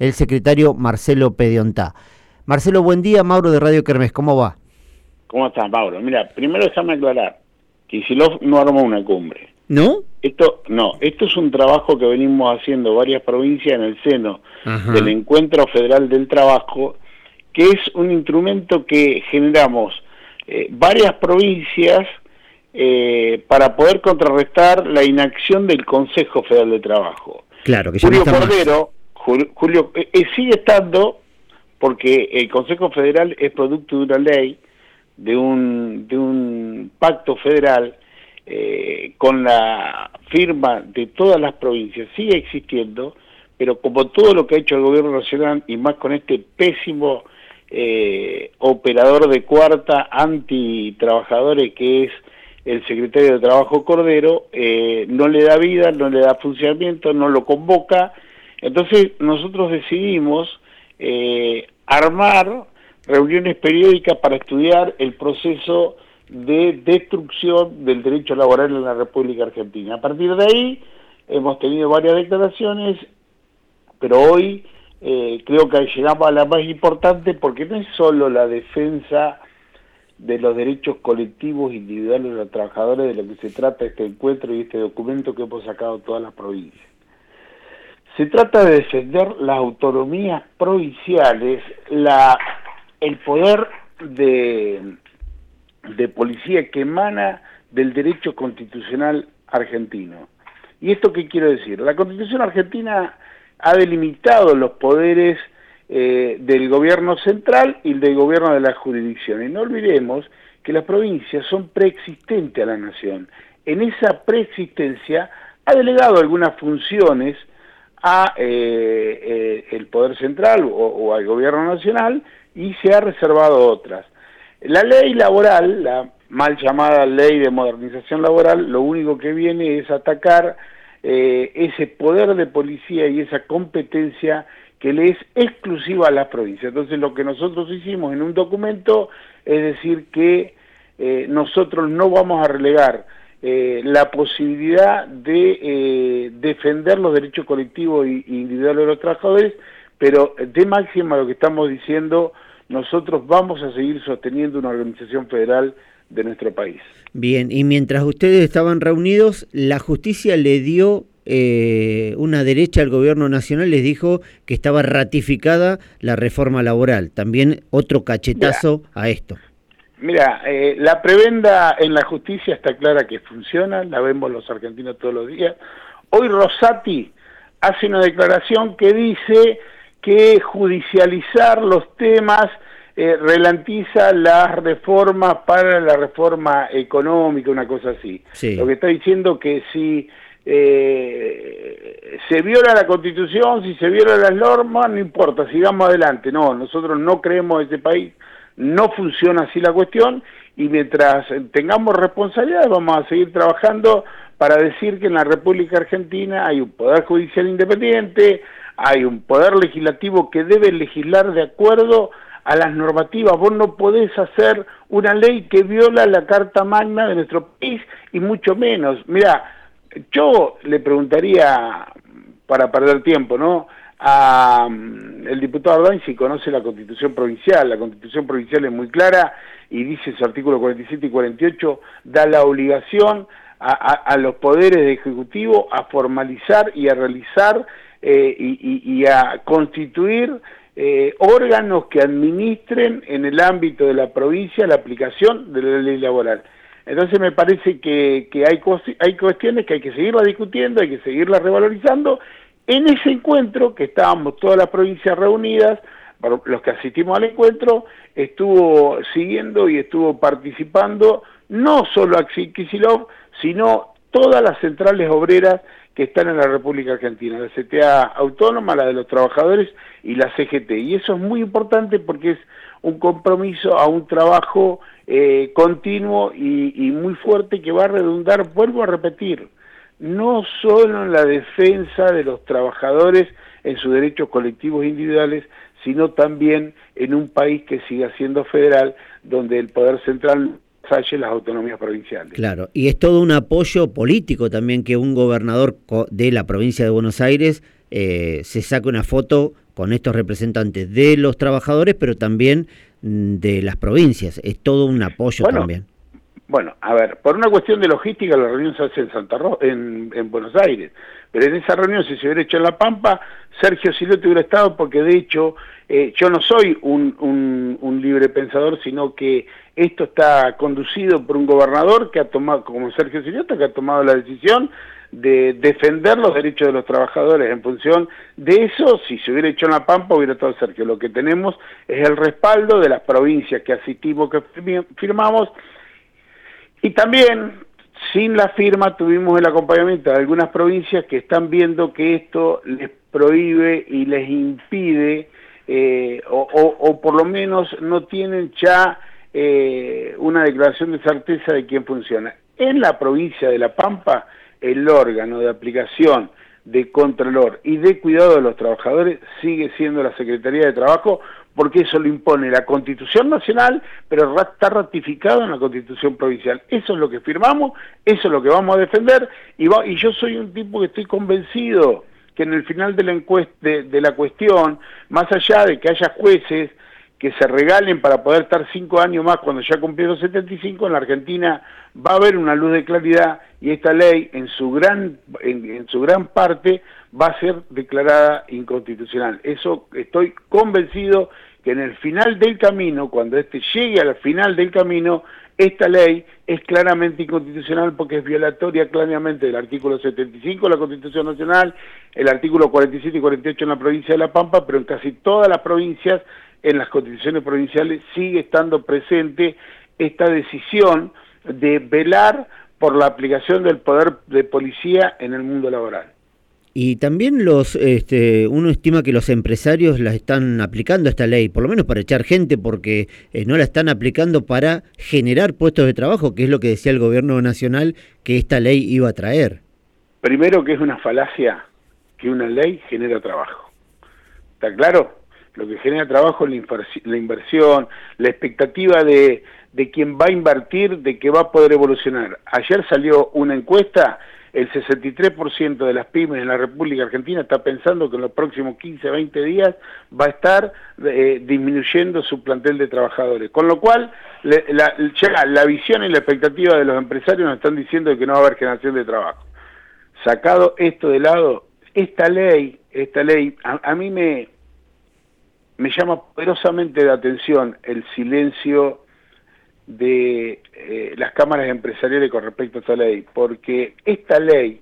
el secretario Marcelo Pediontá. Marcelo, buen día, Mauro de Radio Kermés, ¿cómo va? ¿Cómo estás, Mauro? Mira, primero déjame aclarar, Kicillof no armó una cumbre. ¿No? Esto, no, esto es un trabajo que venimos haciendo varias provincias en el seno del Encuentro Federal del Trabajo, que es un instrumento que generamos eh, varias provincias eh, para poder contrarrestar la inacción del Consejo Federal de Trabajo. Claro, que Julio Cordero, Julio, eh, eh, sigue estando porque el Consejo Federal es producto de una ley, de un, de un pacto federal eh, con la firma de todas las provincias, sigue existiendo, pero como todo lo que ha hecho el gobierno nacional y más con este pésimo operador de cuarta anti-trabajadores que es el secretario de Trabajo Cordero, no le da vida, no le da funcionamiento, no lo convoca, entonces nosotros decidimos eh, armar reuniones periódicas para estudiar el proceso de destrucción del derecho laboral en la República Argentina. A partir de ahí hemos tenido varias declaraciones, pero hoy eh, creo que llegamos a la más importante porque no es solo la defensa de los derechos colectivos individuales de los trabajadores de lo que se trata este encuentro y este documento que hemos sacado todas las provincias se trata de defender las autonomías provinciales, la, el poder de, de policía que emana del derecho constitucional argentino. ¿Y esto qué quiero decir? La constitución argentina ha delimitado los poderes eh, del gobierno central y del gobierno de la jurisdicción. Y no olvidemos que las provincias son preexistentes a la nación. En esa preexistencia ha delegado algunas funciones a eh, eh, el Poder Central o, al Gobierno Nacional y se ha reservado otras. La ley laboral, la mal llamada ley de modernización laboral, lo único que viene es atacar eh, ese poder de policía y esa competencia que le es exclusiva a las provincias. Entonces lo que nosotros hicimos en un documento es decir que nosotros no vamos a relegar eh, la posibilidad de eh, defender los derechos colectivos e individuales de los trabajadores, pero de máxima lo que estamos diciendo, nosotros vamos a seguir sosteniendo una organización federal de nuestro país. Bien, y mientras ustedes estaban reunidos, la justicia le dio eh, una derecha al gobierno nacional, les dijo que estaba ratificada la reforma laboral. También otro cachetazo a esto. Mira, eh, la prebenda en la justicia está clara que funciona, la vemos los argentinos todos los días. Hoy Rosati hace una declaración que dice que judicializar los temas eh, relantiza las reformas para la reforma económica, una cosa así. Lo que está diciendo que si eh, se viola la constitución, si se viola las normas, no importa, sigamos adelante. No, nosotros no creemos en ese país no funciona así la cuestión y mientras tengamos responsabilidades vamos a seguir trabajando para decir que en la República Argentina hay un poder judicial independiente, hay un poder legislativo que debe legislar de acuerdo a las normativas. Vos no podés hacer una ley que viola la Carta Magna de nuestro país y mucho menos. Mira, yo le preguntaría, para perder tiempo, ¿no? Mm, el diputado Ardain si conoce la constitución provincial. La constitución provincial es muy clara y dice su artículo 47 y 48 da la obligación a, los poderes de ejecutivo a formalizar y a realizar eh, y, a constituir eh, órganos que administren en el ámbito de la provincia la aplicación de la ley laboral. Entonces me parece que, que hay, hay cuestiones que hay que seguirlas discutiendo, hay que seguirlas revalorizando en ese encuentro, que estábamos todas las provincias reunidas, los que asistimos al encuentro, estuvo siguiendo y estuvo participando no solo Axel Kisilov, sino todas las centrales obreras que están en la República Argentina, la CTA autónoma, la de los trabajadores y la CGT. Y eso es muy importante porque es un compromiso a un trabajo eh, continuo y muy fuerte que va a redundar, vuelvo a repetir, no solo en la defensa de los trabajadores en sus derechos colectivos e individuales, sino también en un país que siga siendo federal, donde el poder central falle las autonomías provinciales. Claro, y es todo un apoyo político también que un gobernador de la provincia de Buenos Aires eh, se saque una foto con estos representantes de los trabajadores, pero también mm, de las provincias. Es todo un apoyo también. Bueno, a ver, por una cuestión de logística la reunión se hace en Santa en, Buenos Aires, pero en esa reunión si se hubiera hecho en La Pampa, Sergio Silote hubiera estado porque de hecho eh, yo no soy un, un, libre pensador, sino que esto está conducido por un gobernador que ha tomado, como Sergio Silote, que ha tomado la decisión de defender los derechos de los trabajadores en función de eso, si se hubiera hecho en La Pampa hubiera estado Sergio. Lo que tenemos es el respaldo de las provincias que asistimos, que firmamos, y también, sin la firma, tuvimos el acompañamiento de algunas provincias que están viendo que esto les prohíbe y les impide, eh, o, por lo menos no tienen ya eh, una declaración de certeza de quién funciona. En la provincia de La Pampa, el órgano de aplicación de Contralor y de cuidado de los trabajadores sigue siendo la Secretaría de Trabajo porque eso lo impone la Constitución Nacional, pero está ratificado en la Constitución Provincial. Eso es lo que firmamos, eso es lo que vamos a defender, y, y yo soy un tipo que estoy convencido que en el final de la, de, la cuestión, más allá de que haya jueces que se regalen para poder estar cinco años más cuando ya cumplieron 75, en la Argentina va a haber una luz de claridad y esta ley en su gran, en su gran parte va a ser declarada inconstitucional. Eso estoy convencido que en el final del camino, cuando este llegue al final del camino, esta ley es claramente inconstitucional porque es violatoria claramente del artículo 75 de la Constitución Nacional, el artículo 47 y 48 en la provincia de La Pampa, pero en casi todas las provincias, en las constituciones provinciales, sigue estando presente esta decisión de velar por la aplicación del poder de policía en el mundo laboral. Y también los, este, uno estima que los empresarios la están aplicando esta ley, por lo menos para echar gente, porque eh, no la están aplicando para generar puestos de trabajo, que es lo que decía el gobierno nacional que esta ley iba a traer. Primero que es una falacia que una ley genera trabajo. ¿Está claro? Lo que genera trabajo es la inversión, la expectativa de, de quien va a invertir, de que va a poder evolucionar. Ayer salió una encuesta el 63% de las pymes en la República Argentina está pensando que en los próximos 15, 20 días va a estar eh, disminuyendo su plantel de trabajadores. Con lo cual, la, la visión y la expectativa de los empresarios nos están diciendo que no va a haber generación de trabajo. Sacado esto de lado, esta ley, esta ley, a, mí me, me llama poderosamente la atención el silencio de eh, las cámaras empresariales con respecto a esta ley, porque esta ley,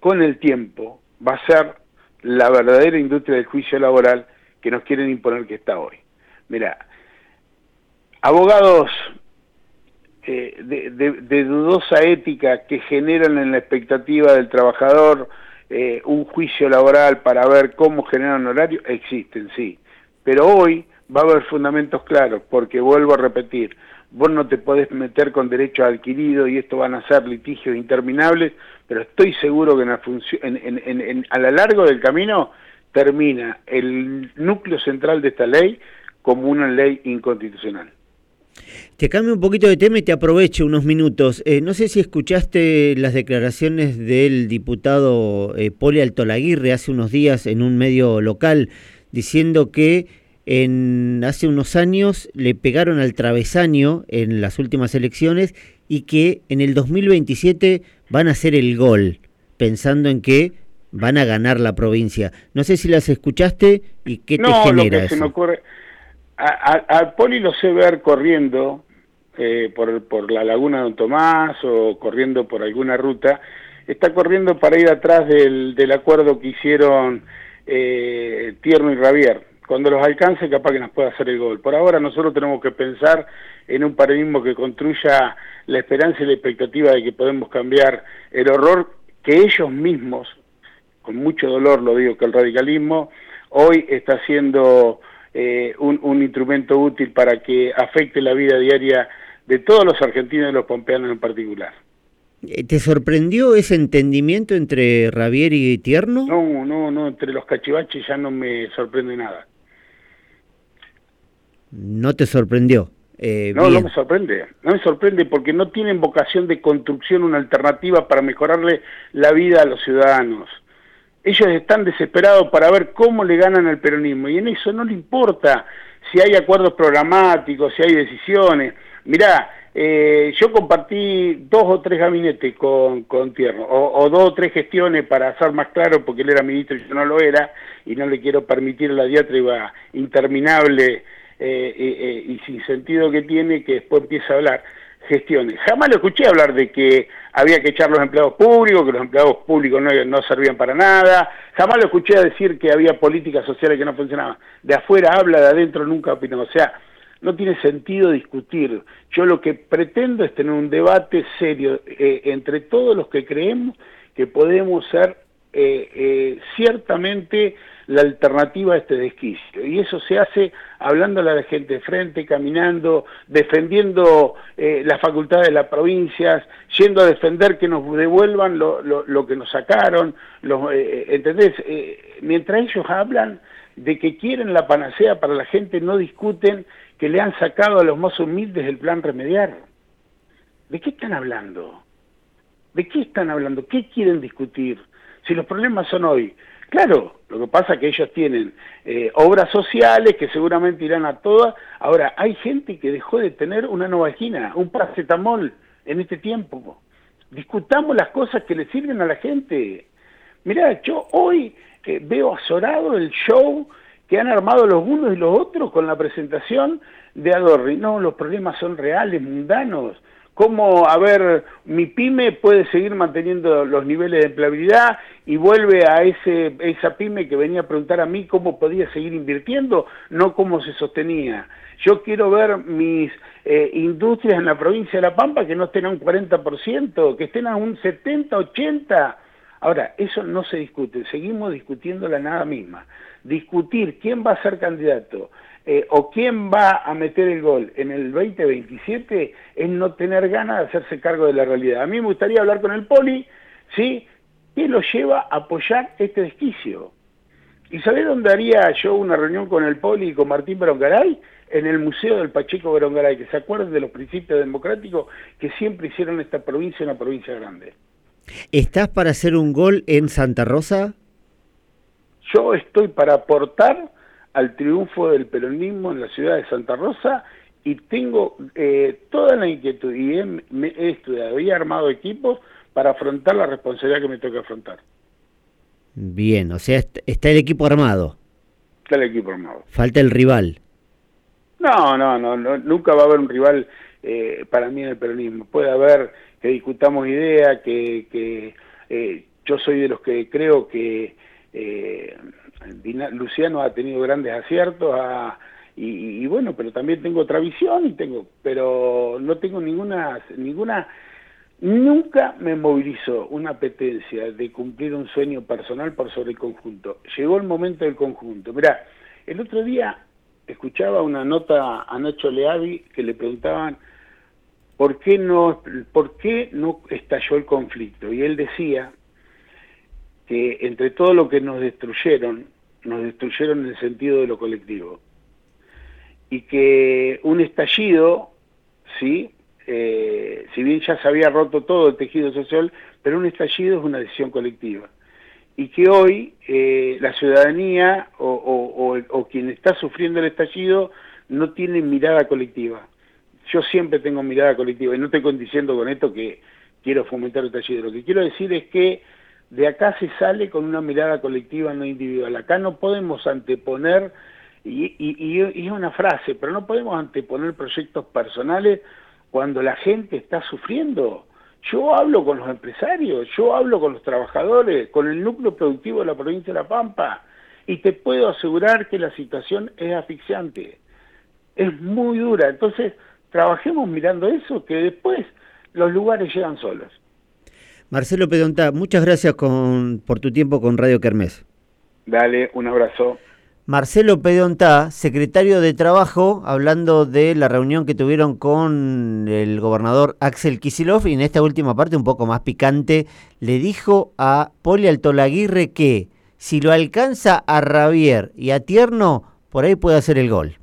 con el tiempo, va a ser la verdadera industria del juicio laboral que nos quieren imponer que está hoy. Mira, abogados eh, de, dudosa ética que generan en la expectativa del trabajador eh, un juicio laboral para ver cómo generan horario, existen, sí. Pero hoy va a haber fundamentos claros, porque vuelvo a repetir, vos no te podés meter con derecho adquirido y esto van a ser litigios interminables, pero estoy seguro que en a lo largo del camino termina el núcleo central de esta ley como una ley inconstitucional. Te cambio un poquito de tema y te aprovecho unos minutos. Eh, no sé si escuchaste las declaraciones del diputado eh, Poli Altolaguirre hace unos días en un medio local diciendo que en, hace unos años le pegaron al travesaño en las últimas elecciones y que en el 2027 van a hacer el gol, pensando en que van a ganar la provincia. No sé si las escuchaste y qué te genera lo que Se me ocurre, a, Poli lo sé ver corriendo eh, por, por la laguna de Don Tomás o corriendo por alguna ruta. Está corriendo para ir atrás del, del acuerdo que hicieron eh, Tierno y Ravier cuando los alcance capaz que nos pueda hacer el gol. Por ahora nosotros tenemos que pensar en un paradigma que construya la esperanza y la expectativa de que podemos cambiar el horror que ellos mismos, con mucho dolor lo digo, que el radicalismo hoy está siendo eh, un, un, instrumento útil para que afecte la vida diaria de todos los argentinos y los pompeanos en particular. Eh, ¿Te sorprendió ese entendimiento entre Ravier y Tierno? No, no, no, entre los cachivaches ya no me sorprende nada no te sorprendió. Eh, no, no me sorprende, no me sorprende porque no tienen vocación de construcción, una alternativa para mejorarle la vida a los ciudadanos. ellos están desesperados para ver cómo le ganan al peronismo y en eso no le importa si hay acuerdos programáticos, si hay decisiones. Mirá, eh, yo compartí dos o tres gabinetes con, con Tierno, o, dos o tres gestiones para ser más claro, porque él era ministro y yo no lo era, y no le quiero permitir la diatriba interminable eh, eh, y sin sentido que tiene que después empiece a hablar gestiones. Jamás lo escuché hablar de que había que echar los empleados públicos, que los empleados públicos no, no servían para nada. Jamás lo escuché decir que había políticas sociales que no funcionaban. De afuera habla, de adentro nunca opina. O sea, no tiene sentido discutir. Yo lo que pretendo es tener un debate serio eh, entre todos los que creemos que podemos ser eh, eh, ciertamente la alternativa a este desquicio. Y eso se hace hablando a la gente de frente, caminando, defendiendo las facultades de las provincias, yendo a defender que nos devuelvan lo, lo, que nos sacaron. Los, ¿Entendés? mientras ellos hablan de que quieren la panacea para la gente, no discuten que le han sacado a los más humildes el plan remediar. ¿De qué están hablando? ¿De qué están hablando? ¿Qué quieren discutir? Si los problemas son hoy. Claro, lo que pasa es que ellos tienen eh, obras sociales que seguramente irán a todas. Ahora, hay gente que dejó de tener una novagina, un paracetamol en este tiempo. Discutamos las cosas que le sirven a la gente. Mirá, yo hoy eh, veo azorado el show que han armado los unos y los otros con la presentación de Adorri. No, los problemas son reales, mundanos. ¿Cómo, a ver, mi pyme puede seguir manteniendo los niveles de empleabilidad y vuelve a ese, esa pyme que venía a preguntar a mí cómo podía seguir invirtiendo, no cómo se sostenía? Yo quiero ver mis eh, industrias en la provincia de La Pampa que no estén a un 40%, que estén a un 70, 80%. Ahora, eso no se discute, seguimos discutiendo la nada misma. Discutir quién va a ser candidato eh, o quién va a meter el gol en el 2027 es no tener ganas de hacerse cargo de la realidad. A mí me gustaría hablar con el Poli, ¿sí? ¿Qué lo lleva a apoyar este desquicio? ¿Y sabés dónde haría yo una reunión con el Poli y con Martín Berongaray? En el Museo del Pacheco Berongaray, que se acuerden de los principios democráticos que siempre hicieron esta provincia una provincia grande. ¿Estás para hacer un gol en Santa Rosa? Yo estoy para aportar al triunfo del peronismo en la ciudad de Santa Rosa y tengo eh, toda la inquietud y he, estudiado y he armado equipos para afrontar la responsabilidad que me toca afrontar. Bien, o sea, está el equipo armado. Está el equipo armado. Falta el rival. No, no, no, nunca va a haber un rival eh, para mí en el peronismo. Puede haber que discutamos ideas, que, que eh, yo soy de los que creo que eh, Luciano ha tenido grandes aciertos y, bueno, pero también tengo otra visión y tengo, pero no tengo ninguna, ninguna, nunca me movilizo una apetencia de cumplir un sueño personal por sobre el conjunto. Llegó el momento del conjunto. Mirá, el otro día escuchaba una nota a Nacho Leavi que le preguntaban ¿por qué no, por qué no estalló el conflicto? Y él decía que entre todo lo que nos destruyeron, nos destruyeron en el sentido de lo colectivo. Y que un estallido, sí, eh, si bien ya se había roto todo el tejido social, pero un estallido es una decisión colectiva. Y que hoy eh, la ciudadanía o, o, o quien está sufriendo el estallido no tiene mirada colectiva yo siempre tengo mirada colectiva y no estoy diciendo con esto que quiero fomentar el taller. Lo que quiero decir es que de acá se sale con una mirada colectiva, no individual. Acá no podemos anteponer, y, y, es una frase, pero no podemos anteponer proyectos personales cuando la gente está sufriendo. Yo hablo con los empresarios, yo hablo con los trabajadores, con el núcleo productivo de la provincia de La Pampa, y te puedo asegurar que la situación es asfixiante, es muy dura. Entonces, trabajemos mirando eso, que después los lugares llegan solos. Marcelo Pedonta, muchas gracias con, por tu tiempo con Radio Kermés. Dale, un abrazo. Marcelo Pedonta, secretario de Trabajo, hablando de la reunión que tuvieron con el gobernador Axel Kisilov y en esta última parte un poco más picante, le dijo a Poli Altolaguirre que si lo alcanza a Ravier y a Tierno, por ahí puede hacer el gol.